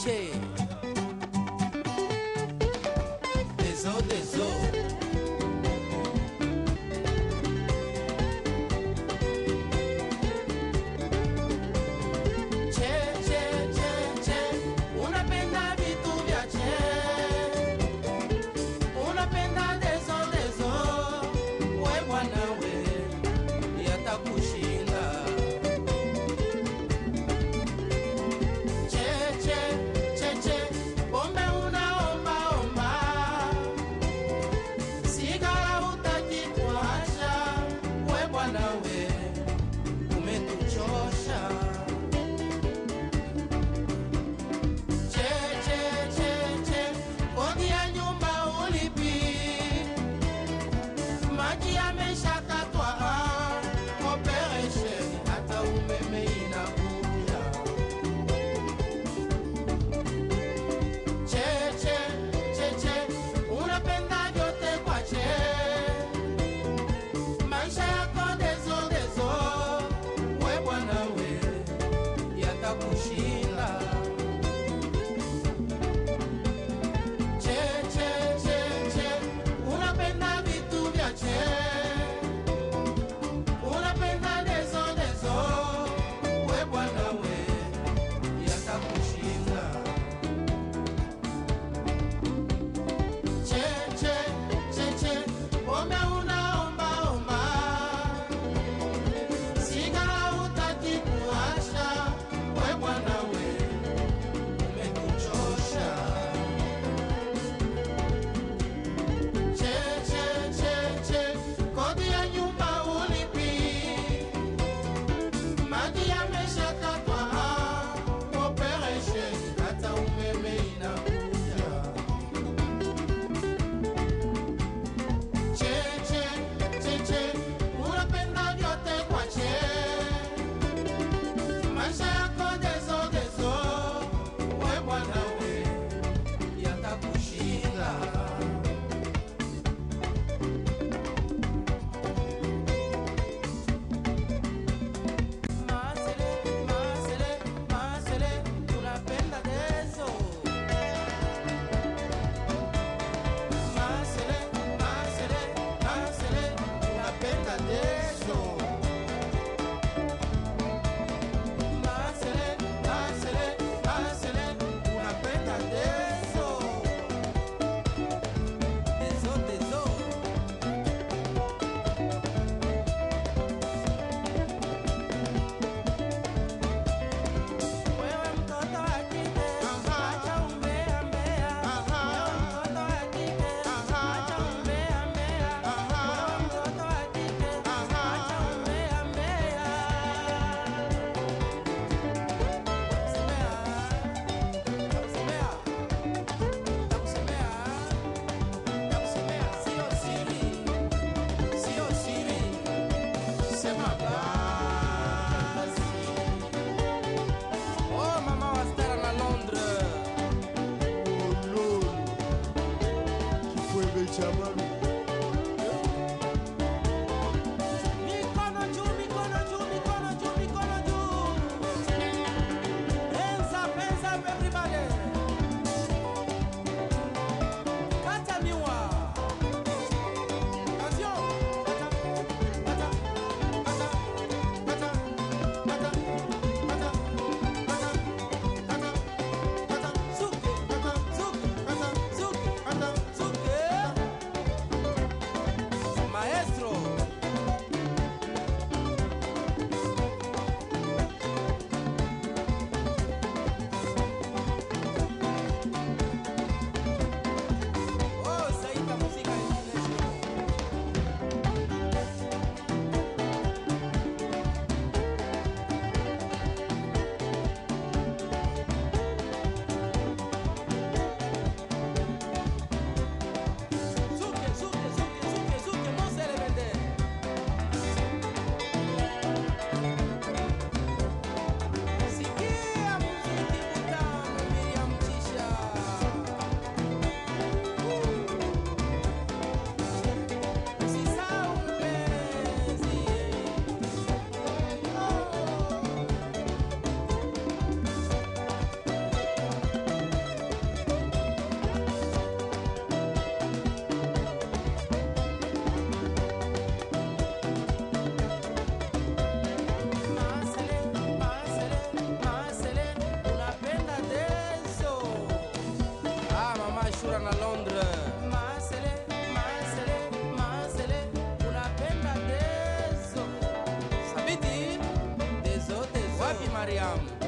noche. Deso, deso. maestro. Come.